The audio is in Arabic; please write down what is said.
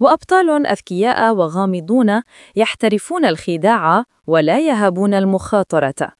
وأبطال أذكياء وغامضون يحترفون الخداع ولا يهابون المخاطرة.